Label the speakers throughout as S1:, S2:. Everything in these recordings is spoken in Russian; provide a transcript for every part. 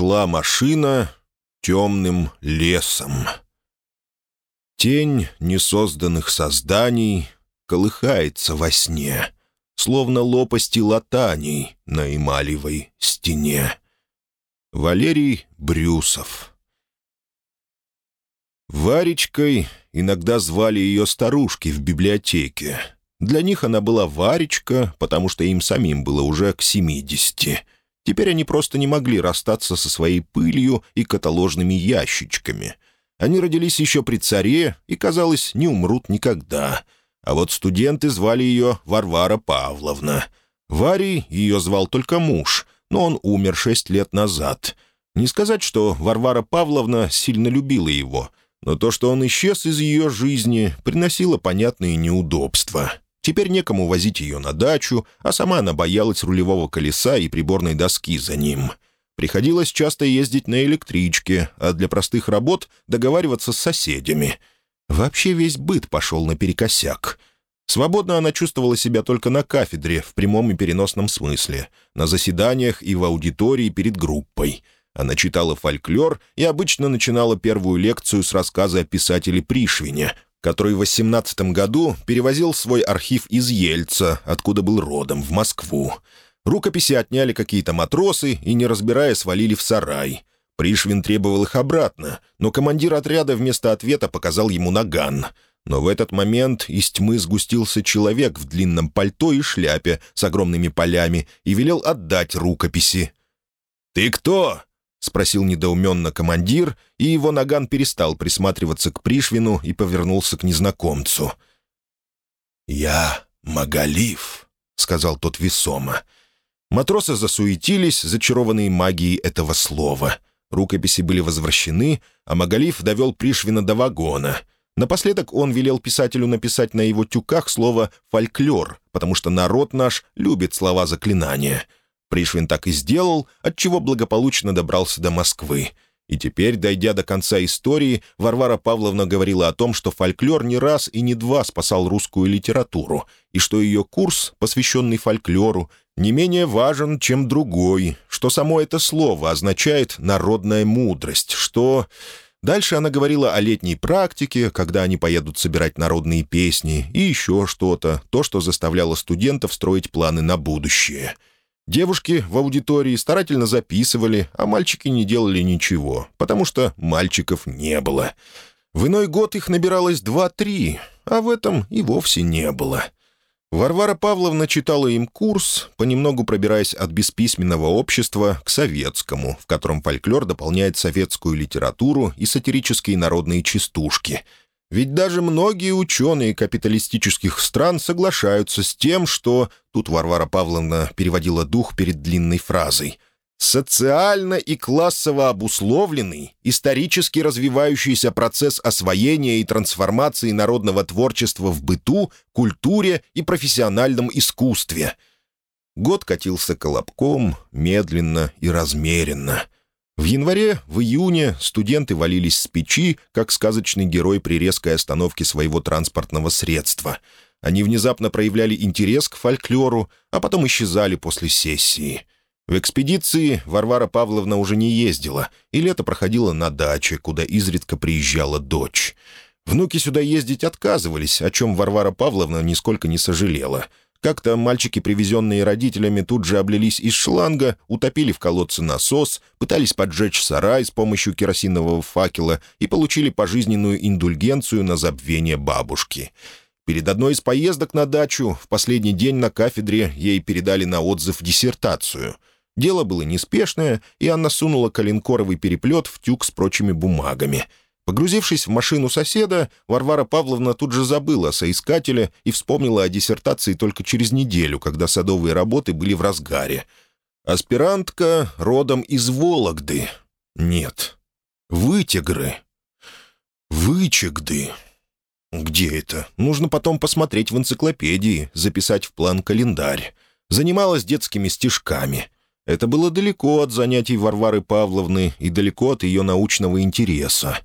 S1: шла машина темным лесом. Тень несозданных созданий колыхается во сне, словно лопасти латаний на эмалевой стене. Валерий Брюсов Варечкой иногда звали ее старушки в библиотеке. Для них она была Варечка, потому что им самим было уже к семидесяти. Теперь они просто не могли расстаться со своей пылью и каталожными ящичками. Они родились еще при царе и, казалось, не умрут никогда. А вот студенты звали ее Варвара Павловна. Варей ее звал только муж, но он умер шесть лет назад. Не сказать, что Варвара Павловна сильно любила его, но то, что он исчез из ее жизни, приносило понятные неудобства. Теперь некому возить ее на дачу, а сама она боялась рулевого колеса и приборной доски за ним. Приходилось часто ездить на электричке, а для простых работ договариваться с соседями. Вообще весь быт пошел наперекосяк. Свободно она чувствовала себя только на кафедре, в прямом и переносном смысле, на заседаниях и в аудитории перед группой. Она читала фольклор и обычно начинала первую лекцию с рассказа о писателе Пришвине, который в 18 году перевозил свой архив из Ельца, откуда был родом, в Москву. Рукописи отняли какие-то матросы и, не разбирая, свалили в сарай. Пришвин требовал их обратно, но командир отряда вместо ответа показал ему наган. Но в этот момент из тьмы сгустился человек в длинном пальто и шляпе с огромными полями и велел отдать рукописи. «Ты кто?» — спросил недоуменно командир, и его наган перестал присматриваться к Пришвину и повернулся к незнакомцу. «Я Магалиф», — сказал тот весомо. Матросы засуетились, зачарованные магией этого слова. Рукописи были возвращены, а Магалиф довел Пришвина до вагона. Напоследок он велел писателю написать на его тюках слово «фольклор», потому что народ наш любит слова заклинания — Пришвин так и сделал, отчего благополучно добрался до Москвы. И теперь, дойдя до конца истории, Варвара Павловна говорила о том, что фольклор не раз и не два спасал русскую литературу, и что ее курс, посвященный фольклору, не менее важен, чем другой, что само это слово означает «народная мудрость», что... Дальше она говорила о летней практике, когда они поедут собирать народные песни, и еще что-то, то, что заставляло студентов строить планы на будущее — Девушки в аудитории старательно записывали, а мальчики не делали ничего, потому что мальчиков не было. В иной год их набиралось два-три, а в этом и вовсе не было. Варвара Павловна читала им курс, понемногу пробираясь от бесписьменного общества к советскому, в котором фольклор дополняет советскую литературу и сатирические народные частушки — ведь даже многие ученые капиталистических стран соглашаются с тем, что... Тут Варвара Павловна переводила дух перед длинной фразой. «Социально и классово обусловленный, исторически развивающийся процесс освоения и трансформации народного творчества в быту, культуре и профессиональном искусстве». Год катился колобком, медленно и размеренно — в январе, в июне студенты валились с печи, как сказочный герой при резкой остановке своего транспортного средства. Они внезапно проявляли интерес к фольклору, а потом исчезали после сессии. В экспедиции Варвара Павловна уже не ездила, и лето проходило на даче, куда изредка приезжала дочь. Внуки сюда ездить отказывались, о чем Варвара Павловна нисколько не сожалела — как-то мальчики, привезенные родителями, тут же облились из шланга, утопили в колодце насос, пытались поджечь сарай с помощью керосинового факела и получили пожизненную индульгенцию на забвение бабушки. Перед одной из поездок на дачу в последний день на кафедре ей передали на отзыв диссертацию. Дело было неспешное, и Анна сунула коленкоровый переплет в тюк с прочими бумагами — Погрузившись в машину соседа, Варвара Павловна тут же забыла о соискателе и вспомнила о диссертации только через неделю, когда садовые работы были в разгаре. Аспирантка родом из Вологды. Нет. Вытегры. Вычегды. Где это? Нужно потом посмотреть в энциклопедии, записать в план календарь. Занималась детскими стишками. Это было далеко от занятий Варвары Павловны и далеко от ее научного интереса.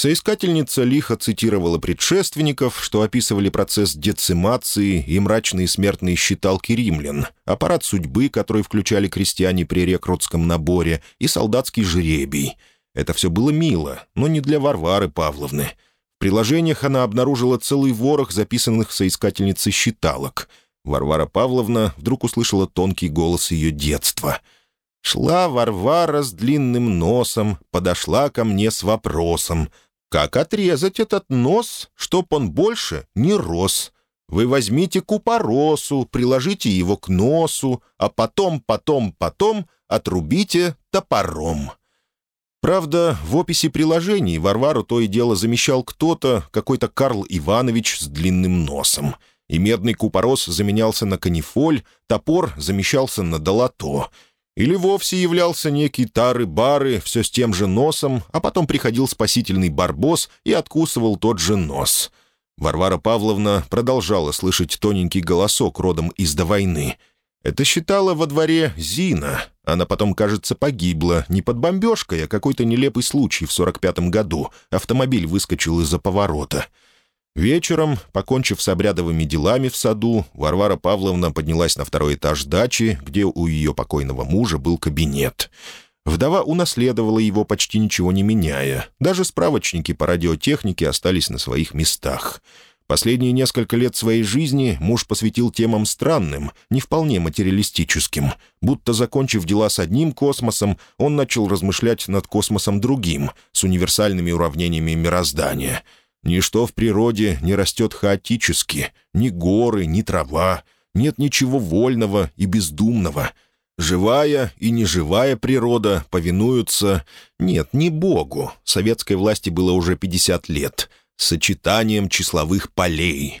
S1: Соискательница лихо цитировала предшественников, что описывали процесс децимации и мрачные смертные считалки римлян, аппарат судьбы, который включали крестьяне при рекрутском наборе, и солдатский жребий. Это все было мило, но не для Варвары Павловны. В приложениях она обнаружила целый ворох записанных соискательницей считалок. Варвара Павловна вдруг услышала тонкий голос ее детства. «Шла Варвара с длинным носом, подошла ко мне с вопросом. Как отрезать этот нос, чтоб он больше не рос? Вы возьмите купоросу, приложите его к носу, а потом, потом, потом отрубите топором». Правда, в описи приложений Варвару то и дело замещал кто-то, какой-то Карл Иванович с длинным носом. И медный купорос заменялся на канифоль, топор замещался на долото — или вовсе являлся некий тары-бары, все с тем же носом, а потом приходил спасительный барбос и откусывал тот же нос. Варвара Павловна продолжала слышать тоненький голосок родом из до войны. Это считала во дворе Зина. Она потом, кажется, погибла не под бомбежкой, а какой-то нелепый случай в 45-м году. Автомобиль выскочил из-за поворота. Вечером, покончив с обрядовыми делами в саду, Варвара Павловна поднялась на второй этаж дачи, где у ее покойного мужа был кабинет. Вдова унаследовала его, почти ничего не меняя. Даже справочники по радиотехнике остались на своих местах. Последние несколько лет своей жизни муж посвятил темам странным, не вполне материалистическим. Будто, закончив дела с одним космосом, он начал размышлять над космосом другим, с универсальными уравнениями мироздания — Ничто в природе не растет хаотически, ни горы, ни трава, нет ничего вольного и бездумного. Живая и неживая природа повинуются, нет, не Богу, советской власти было уже 50 лет, сочетанием числовых полей.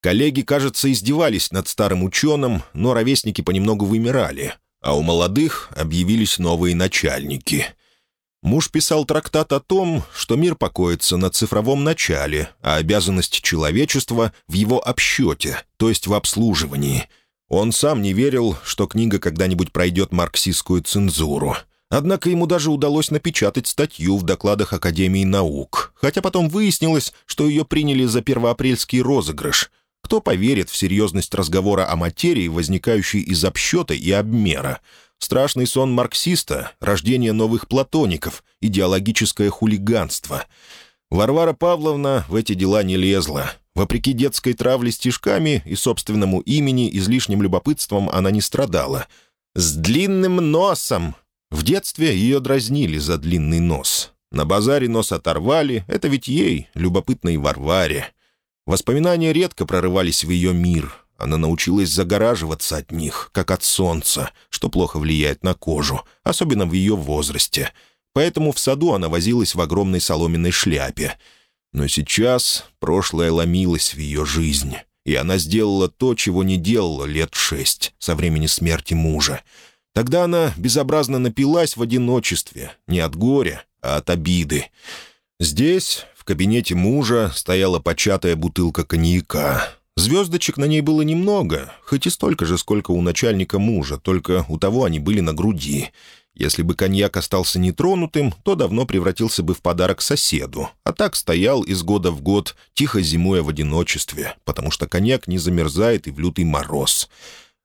S1: Коллеги, кажется, издевались над старым ученым, но ровесники понемногу вымирали, а у молодых объявились новые начальники — Муж писал трактат о том, что мир покоится на цифровом начале, а обязанность человечества в его обсчете, то есть в обслуживании. Он сам не верил, что книга когда-нибудь пройдет марксистскую цензуру. Однако ему даже удалось напечатать статью в докладах Академии наук, хотя потом выяснилось, что ее приняли за первоапрельский розыгрыш. Кто поверит в серьезность разговора о материи, возникающей из обсчета и обмера? Страшный сон марксиста, рождение новых платоников, идеологическое хулиганство. Варвара Павловна в эти дела не лезла. Вопреки детской травле стишками и собственному имени, излишним любопытством она не страдала. «С длинным носом!» В детстве ее дразнили за длинный нос. На базаре нос оторвали, это ведь ей, любопытной Варваре. Воспоминания редко прорывались в ее мир, она научилась загораживаться от них, как от солнца, что плохо влияет на кожу, особенно в ее возрасте. Поэтому в саду она возилась в огромной соломенной шляпе. Но сейчас прошлое ломилось в ее жизнь, и она сделала то, чего не делала лет шесть, со времени смерти мужа. Тогда она безобразно напилась в одиночестве, не от горя, а от обиды. Здесь, в кабинете мужа, стояла початая бутылка коньяка — Звездочек на ней было немного, хоть и столько же, сколько у начальника мужа, только у того они были на груди. Если бы коньяк остался нетронутым, то давно превратился бы в подарок соседу, а так стоял из года в год, тихо зимуя в одиночестве, потому что коньяк не замерзает и в лютый мороз.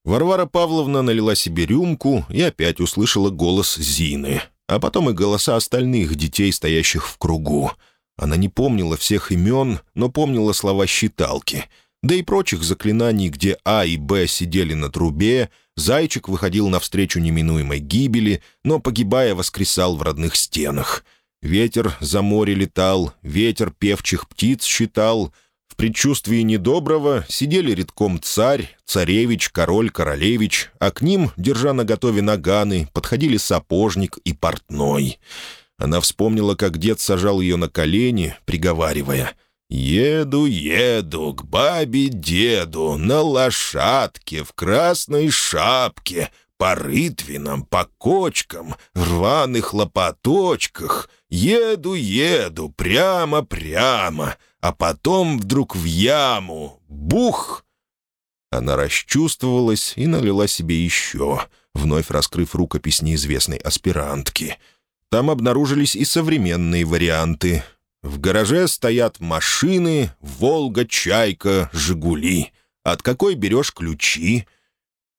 S1: Варвара Павловна налила себе рюмку и опять услышала голос Зины, а потом и голоса остальных детей, стоящих в кругу. Она не помнила всех имен, но помнила слова считалки — да и прочих заклинаний, где А и Б сидели на трубе, зайчик выходил навстречу неминуемой гибели, но, погибая, воскресал в родных стенах. Ветер за море летал, ветер певчих птиц считал. В предчувствии недоброго сидели редком царь, царевич, король, королевич, а к ним, держа наготове наганы, подходили сапожник и портной. Она вспомнила, как дед сажал ее на колени, приговаривая — Еду, еду к бабе-деду на лошадке в красной шапке, по рытвинам, по кочкам, в рваных лопаточках. Еду, еду, прямо-прямо, а потом вдруг в яму. Бух! Она расчувствовалась и налила себе еще, вновь раскрыв рукопись неизвестной аспирантки. Там обнаружились и современные варианты — В гараже стоят машины, «Волга», «Чайка», «Жигули». От какой берешь ключи?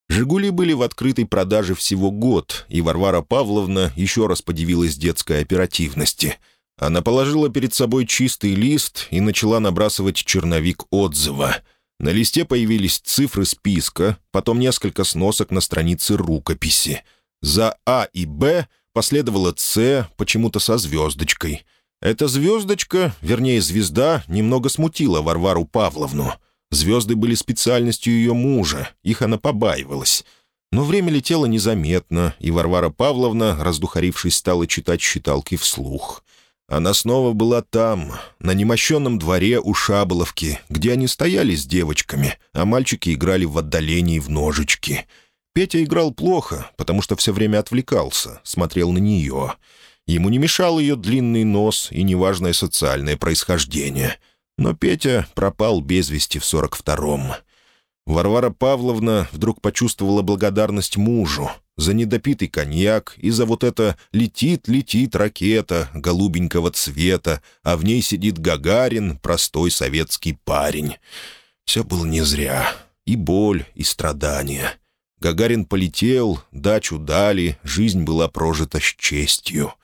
S1: «Жигули» были в открытой продаже всего год, и Варвара Павловна еще раз подивилась детской оперативности. Она положила перед собой чистый лист и начала набрасывать черновик отзыва. На листе появились цифры списка, потом несколько сносок на странице рукописи. За «А» и «Б» последовало «С», почему-то со звездочкой. Эта звездочка, вернее звезда, немного смутила Варвару Павловну — Звезды были специальностью ее мужа, их она побаивалась. Но время летело незаметно, и Варвара Павловна, раздухарившись, стала читать считалки вслух. Она снова была там, на немощенном дворе у Шаболовки, где они стояли с девочками, а мальчики играли в отдалении в ножички. Петя играл плохо, потому что все время отвлекался, смотрел на нее. Ему не мешал ее длинный нос и неважное социальное происхождение — но Петя пропал без вести в сорок втором. Варвара Павловна вдруг почувствовала благодарность мужу за недопитый коньяк и за вот это «летит-летит ракета голубенького цвета, а в ней сидит Гагарин, простой советский парень». Все было не зря. И боль, и страдания. Гагарин полетел, дачу дали, жизнь была прожита с честью.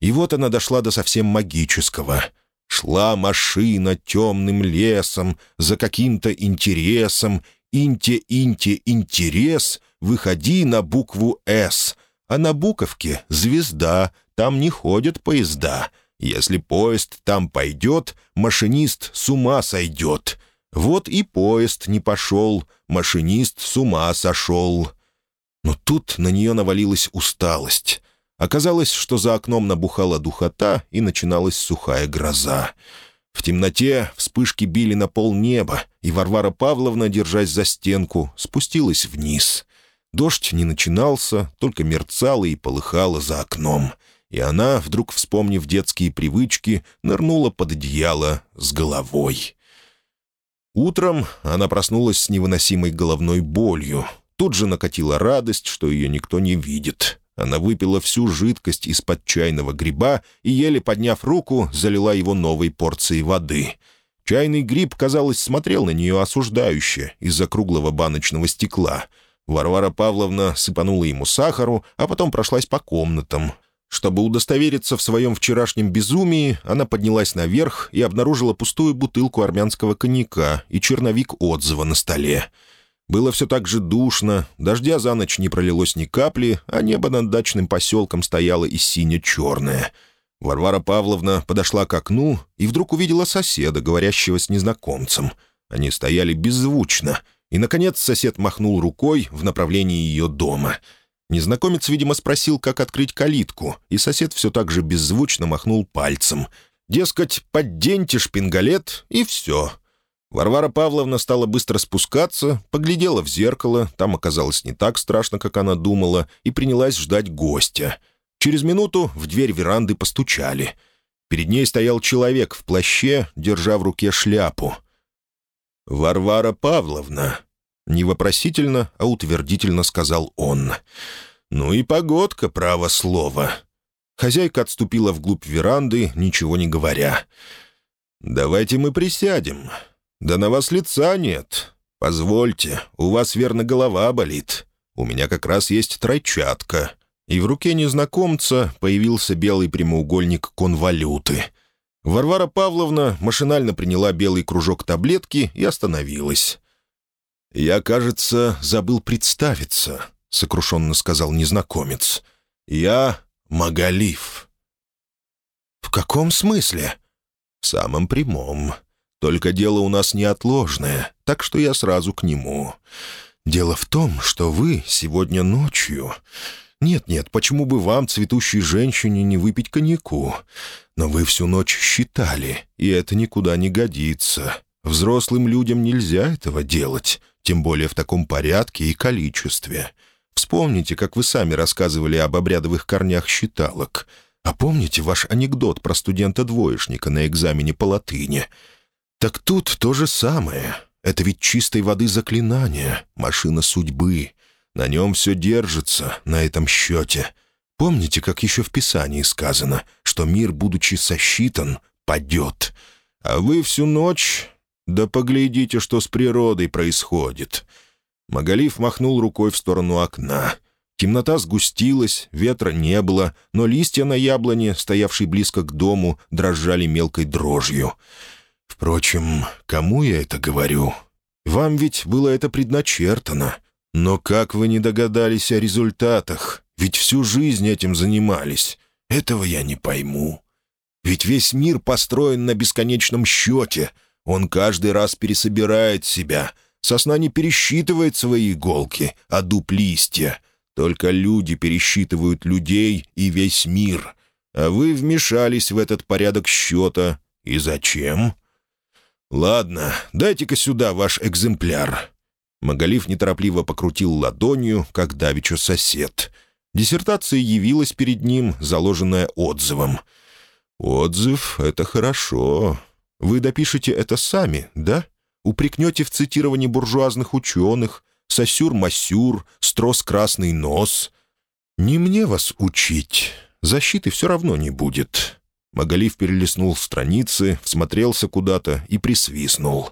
S1: И вот она дошла до совсем магического — Шла машина темным лесом за каким-то интересом. Инте-инте интерес, выходи на букву «С». А на буковке «Звезда», там не ходят поезда. Если поезд там пойдет, машинист с ума сойдет. Вот и поезд не пошел, машинист с ума сошел. Но тут на нее навалилась усталость. Оказалось, что за окном набухала духота, и начиналась сухая гроза. В темноте вспышки били на пол неба, и Варвара Павловна, держась за стенку, спустилась вниз. Дождь не начинался, только мерцало и полыхало за окном. И она, вдруг вспомнив детские привычки, нырнула под одеяло с головой. Утром она проснулась с невыносимой головной болью. Тут же накатила радость, что ее никто не видит. Она выпила всю жидкость из-под чайного гриба и, еле подняв руку, залила его новой порцией воды. Чайный гриб, казалось, смотрел на нее осуждающе из-за круглого баночного стекла. Варвара Павловна сыпанула ему сахару, а потом прошлась по комнатам. Чтобы удостовериться в своем вчерашнем безумии, она поднялась наверх и обнаружила пустую бутылку армянского коньяка и черновик отзыва на столе. Было все так же душно, дождя за ночь не пролилось ни капли, а небо над дачным поселком стояло и сине-черное. Варвара Павловна подошла к окну и вдруг увидела соседа, говорящего с незнакомцем. Они стояли беззвучно, и, наконец, сосед махнул рукой в направлении ее дома. Незнакомец, видимо, спросил, как открыть калитку, и сосед все так же беззвучно махнул пальцем. Дескать, подденьте шпингалет, и все — Варвара Павловна стала быстро спускаться, поглядела в зеркало, там оказалось не так страшно, как она думала, и принялась ждать гостя. Через минуту в дверь веранды постучали. Перед ней стоял человек в плаще, держа в руке шляпу. «Варвара Павловна», — не вопросительно, а утвердительно сказал он. «Ну и погодка, право слово». Хозяйка отступила вглубь веранды, ничего не говоря. «Давайте мы присядем. «Да на вас лица нет. Позвольте, у вас верно голова болит. У меня как раз есть тройчатка». И в руке незнакомца появился белый прямоугольник конвалюты. Варвара Павловна машинально приняла белый кружок таблетки и остановилась. «Я, кажется, забыл представиться», — сокрушенно сказал незнакомец. «Я Магалиф». «В каком смысле?» «В самом прямом. Только дело у нас неотложное, так что я сразу к нему. Дело в том, что вы сегодня ночью... Нет-нет, почему бы вам, цветущей женщине, не выпить коньяку? Но вы всю ночь считали, и это никуда не годится. Взрослым людям нельзя этого делать, тем более в таком порядке и количестве. Вспомните, как вы сами рассказывали об обрядовых корнях считалок. А помните ваш анекдот про студента-двоечника на экзамене по латыни — так тут то же самое. Это ведь чистой воды заклинание, машина судьбы. На нем все держится, на этом счете. Помните, как еще в Писании сказано, что мир, будучи сосчитан, падет. А вы всю ночь... Да поглядите, что с природой происходит». Магалиф махнул рукой в сторону окна. Темнота сгустилась, ветра не было, но листья на яблоне, стоявшей близко к дому, дрожали мелкой дрожью. Впрочем, кому я это говорю? Вам ведь было это предначертано. Но как вы не догадались о результатах? Ведь всю жизнь этим занимались. Этого я не пойму. Ведь весь мир построен на бесконечном счете. Он каждый раз пересобирает себя. Сосна не пересчитывает свои иголки, а дуб листья. Только люди пересчитывают людей и весь мир. А вы вмешались в этот порядок счета. И зачем? «Ладно, дайте-ка сюда ваш экземпляр». Магалиф неторопливо покрутил ладонью, как давеча сосед. Диссертация явилась перед ним, заложенная отзывом. «Отзыв — это хорошо. Вы допишете это сами, да? Упрекнете в цитировании буржуазных ученых, сосюр-масюр, строс-красный нос. Не мне вас учить. Защиты все равно не будет. Магалиф перелистнул страницы, всмотрелся куда-то и присвистнул.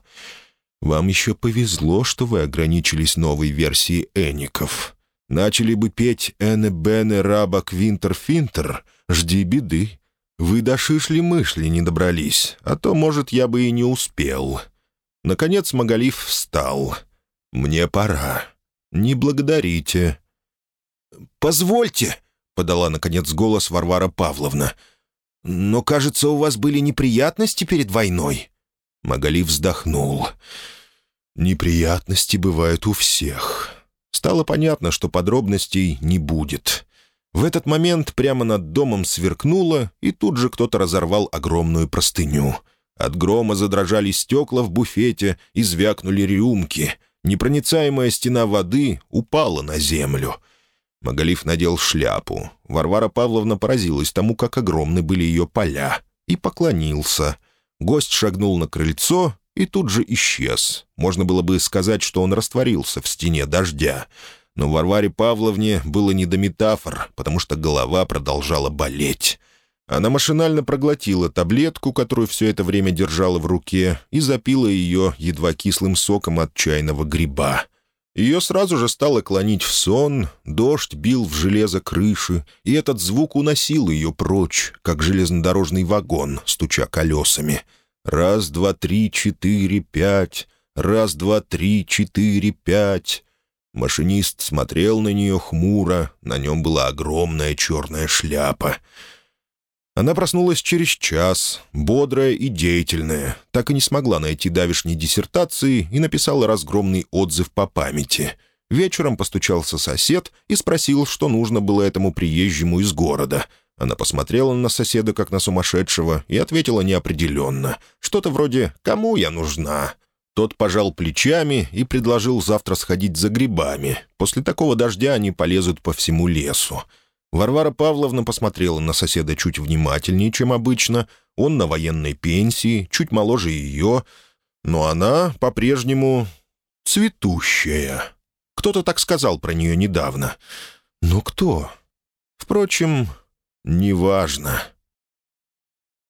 S1: «Вам еще повезло, что вы ограничились новой версией Эников. Начали бы петь «Эне Бене Раба Квинтер Финтер», жди беды. Вы до шишли-мышли не добрались, а то, может, я бы и не успел». Наконец Магалиф встал. «Мне пора. Не благодарите».
S2: «Позвольте», — подала, наконец, голос Варвара Павловна, — «Но, кажется, у вас были неприятности перед войной?»
S1: Магали вздохнул. «Неприятности бывают у всех». Стало понятно, что подробностей не будет. В этот момент прямо над домом сверкнуло, и тут же кто-то разорвал огромную простыню. От грома задрожали стекла в буфете и звякнули рюмки. Непроницаемая стена воды упала на землю — Магалиф надел шляпу. Варвара Павловна поразилась тому, как огромны были ее поля, и поклонился. Гость шагнул на крыльцо и тут же исчез. Можно было бы сказать, что он растворился в стене дождя. Но Варваре Павловне было не до метафор, потому что голова продолжала болеть. Она машинально проглотила таблетку, которую все это время держала в руке, и запила ее едва кислым соком от чайного гриба. Ее сразу же стало клонить в сон, дождь бил в железо крыши, и этот звук уносил ее прочь, как железнодорожный вагон, стуча колесами. Раз, два, три, четыре, пять. Раз, два, три, четыре, пять. Машинист смотрел на нее хмуро, на нем была огромная черная шляпа — она проснулась через час, бодрая и деятельная, так и не смогла найти давишней диссертации и написала разгромный отзыв по памяти. Вечером постучался сосед и спросил, что нужно было этому приезжему из города. Она посмотрела на соседа, как на сумасшедшего, и ответила неопределенно. Что-то вроде «Кому я нужна?». Тот пожал плечами и предложил завтра сходить за грибами. После такого дождя они полезут по всему лесу. Варвара Павловна посмотрела на соседа чуть внимательнее, чем обычно. Он на военной пенсии, чуть моложе ее, но она по-прежнему цветущая. Кто-то так сказал про нее недавно. Но кто? Впрочем, неважно.